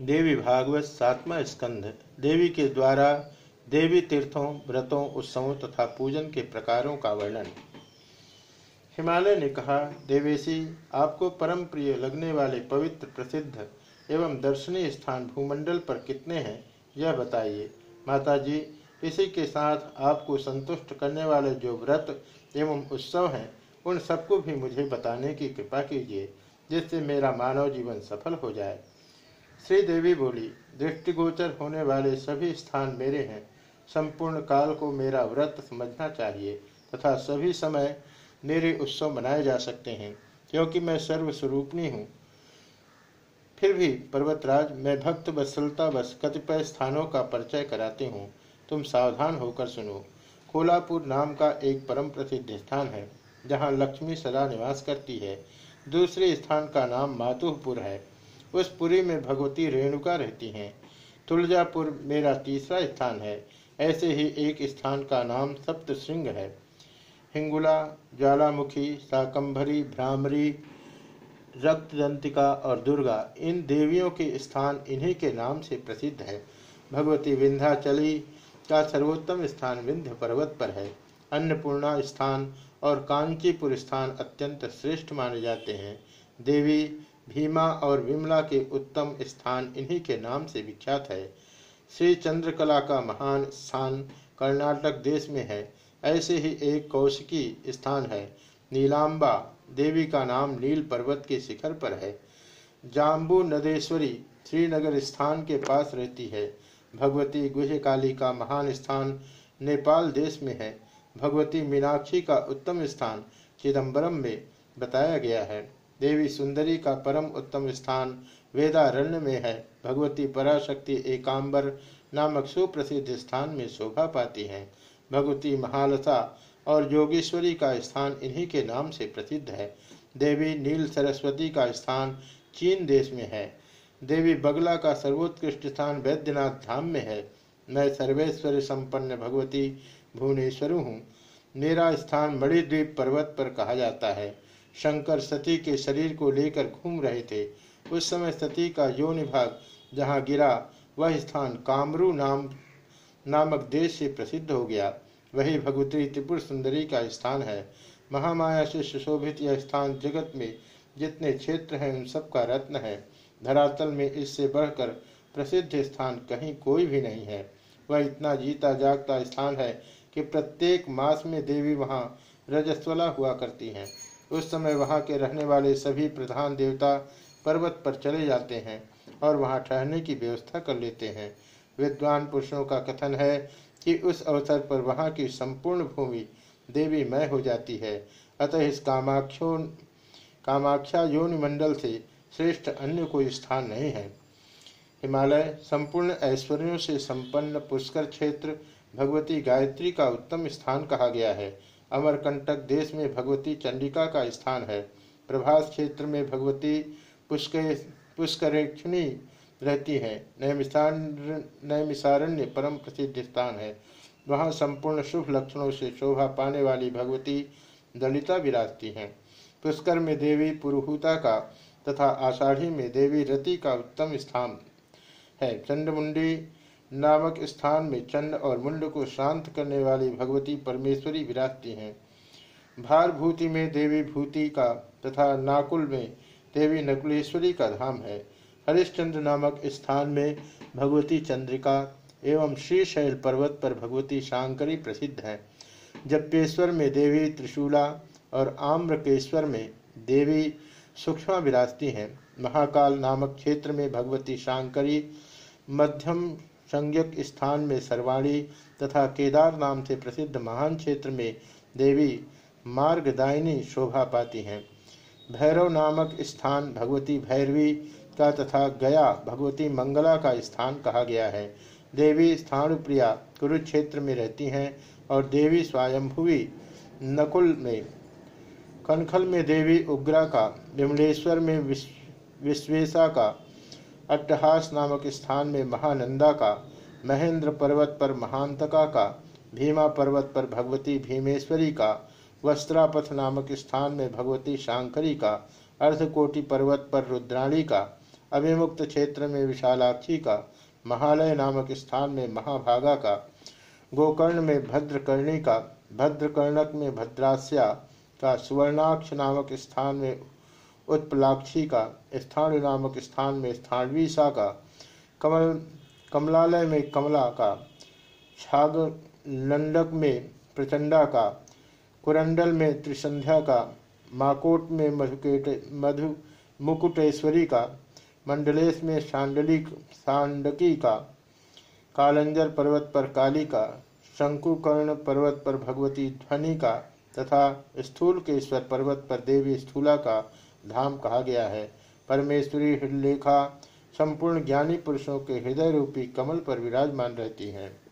देवी भागवत सातवा स्कंध। देवी के द्वारा देवी तीर्थों, व्रतों, उत्सवों तथा पूजन के प्रकारों का वर्णन। हिमालय ने कहा, देवेशी, आपको परम प्रिय लगने वाले पवित्र, प्रसिद्ध एवं दर्शनीय स्थान भूमंडल पर कितने हैं, यह बताइए। माता जी इसी के साथ आपको संतुष्ट करने वाले जो व्रत एवं उत्सव हैं, उन सबको भी मुझे बताने की कृपा कीजिए, जिससे मेरा मानव जीवन सफल हो जाए। श्री देवी बोली, दृष्टिगोचर होने वाले सभी स्थान मेरे हैं। संपूर्ण काल को मेरा व्रत समझना चाहिए तथा सभी समय मेरे उत्सव मनाए जा सकते हैं, क्योंकि मैं सर्वस्वरूपणी हूँ। फिर भी पर्वतराज, मैं भक्त वत्सलता बस कतिपय स्थानों का परिचय कराती हूँ। तुम सावधान होकर सुनो। कोलापुर नाम का एक परम प्रसिद्ध स्थान है, जहाँ लक्ष्मी सदा निवास करती है। दूसरे स्थान का नाम मातुहपुर है। उस पुरी में भगवती रेणुका रहती हैं। तुलजापुर मेरा तीसरा स्थान है। ऐसे ही एक स्थान का नाम सप्त सिंह है। हिंगुला, ज्वालामुखी साकंभरी भ्रामरी, रक्तदंतिका और दुर्गा, इन देवियों के स्थान इन्हीं के नाम से प्रसिद्ध है। भगवती विंध्याचली का सर्वोत्तम स्थान विंध्य पर्वत पर है। अन्नपूर्णा स्थान और कांचीपुर स्थान अत्यंत श्रेष्ठ माने जाते हैं। देवी, भीमा और विमला के उत्तम स्थान इन्हीं के नाम से विख्यात है। श्री चंद्रकला का महान स्थान कर्नाटक देश में है। ऐसे ही एक कौशिकी स्थान है। नीलांबा देवी का नाम नील पर्वत के शिखर पर है। जाम्बू नदेश्वरी श्रीनगर स्थान के पास रहती है। भगवती गुहकाली का महान स्थान नेपाल देश में है। भगवती मीनाक्षी का उत्तम स्थान चिदम्बरम में बताया गया है। देवी सुंदरी का परम उत्तम स्थान वेदारण्य में है। भगवती पराशक्ति एकांबर नामक सुप्रसिद्ध स्थान में शोभा पाती हैं। भगवती महालता और योगेश्वरी का स्थान इन्हीं के नाम से प्रसिद्ध है। देवी नील सरस्वती का स्थान चीन देश में है। देवी बगला का सर्वोत्कृष्ट स्थान वैद्यनाथ धाम में है। मैं सर्वेश्वर संपन्न भगवती भुवनेश्वर हूँ। मेरा स्थान मणिद्वीप पर्वत पर कहा जाता है। शंकर सती के शरीर को लेकर घूम रहे थे। उस समय सती का योनि भाग जहाँ गिरा, वह स्थान कामरू नाम, नामक देश से प्रसिद्ध हो गया। वही भगवती त्रिपुर सुंदरी का स्थान है। महामाया से सुशोभित यह स्थान जगत में जितने क्षेत्र हैं, उन सबका रत्न है। धरातल में इससे बढ़कर प्रसिद्ध स्थान कहीं कोई भी नहीं है। वह इतना जीता जागता स्थान है कि प्रत्येक मास में देवी वहाँ रजस्वला हुआ करती हैं। उस समय वहाँ के रहने वाले सभी प्रधान देवता पर्वत पर चले जाते हैं और वहाँ ठहरने की व्यवस्था कर लेते हैं। विद्वान पुरुषों का कथन है कि उस अवसर पर वहाँ की संपूर्ण भूमि देवी मय हो जाती है। अतः इस कामाख्यो, कामाख्या योनि मंडल से श्रेष्ठ अन्य कोई स्थान नहीं है। हिमालय संपूर्ण ऐश्वर्यों से संपन्न पुष्कर क्षेत्र भगवती गायत्री का उत्तम स्थान कहा गया है। अमरकंटक देश में भगवती चंडिका का स्थान है। प्रभास क्षेत्र में भगवती पुष्कर पुष्करेक्षणी रहती है। नैमिसारण्य परम प्रसिद्ध स्थान है। वहाँ संपूर्ण शुभ लक्षणों से शोभा पाने वाली भगवती दलिता विराजती हैं। पुष्कर में देवी पुरुहूता का तथा आषाढ़ी में देवी रति का उत्तम स्थान है। चंडमुंडी नामक स्थान में चंड और मुंड को शांत करने वाली भगवती परमेश्वरी विराजती हैं। भारभूति में देवी भूति का तथा नाकुल में देवी नकुलेश्वरी का धाम है। हरिश्चंद्र नामक स्थान में भगवती चंद्रिका एवं श्रीशैल पर्वत पर भगवती शांकरी प्रसिद्ध है। जप्पेश्वर में देवी त्रिशूला और आम्रकेश्वर में देवी सूक्ष्मा विराजती हैं। महाकाल नामक क्षेत्र में भगवती शांकरी मध्यम संज्ञक स्थान में सर्वाणी तथा केदार नाम से प्रसिद्ध महान क्षेत्र में देवी मार्गदायिनी शोभा पाती हैं। भैरव नामक स्थान भगवती भैरवी का तथा गया भगवती मंगला का स्थान कहा गया है। देवी स्थानुप्रिया कुरुक्षेत्र में रहती हैं और देवी स्वयंभुवी नकुल में, कनखल में देवी उग्रा का, विमलेश्वर में विश्वेशा का अट्टहास नामक स्थान में महानंदा का, महेंद्र पर्वत पर महांतका का, भीमा पर्वत पर भगवती भीमेश्वरी का, वस्त्रापथ नामक स्थान में भगवती शांकरी का, अर्धकोटि पर्वत पर रुद्राणी का, अभिमुक्त क्षेत्र में विशालाक्षी का, महालय नामक स्थान में महाभागा का, गोकर्ण में भद्रकर्णी का, भद्रकर्णक में भद्रास्या का, सुवर्णाक्ष नामक स्थान में उत्पलाक्षी का, स्थान नामक स्थान में स्थानवी सा का, कमल, कमलालय में कमला का छाग नंडक में प्रचंडा का, कुरंडल में त्रिसंध्या का, माकोट में मधुकेट, मधु, मुकुटेश्वरी का, मंडलेश में शांडलिक सांडकी का, कालंजर पर्वत पर काली का, शंकुकर्ण पर्वत पर भगवती ध्वनि का, तथा स्थूल केश्वर पर्वत पर देवी स्थूला का धाम कहा गया है। परमेश्वरी हृदलेखा संपूर्ण ज्ञानी पुरुषों के हृदय रूपी कमल पर विराजमान रहती हैं।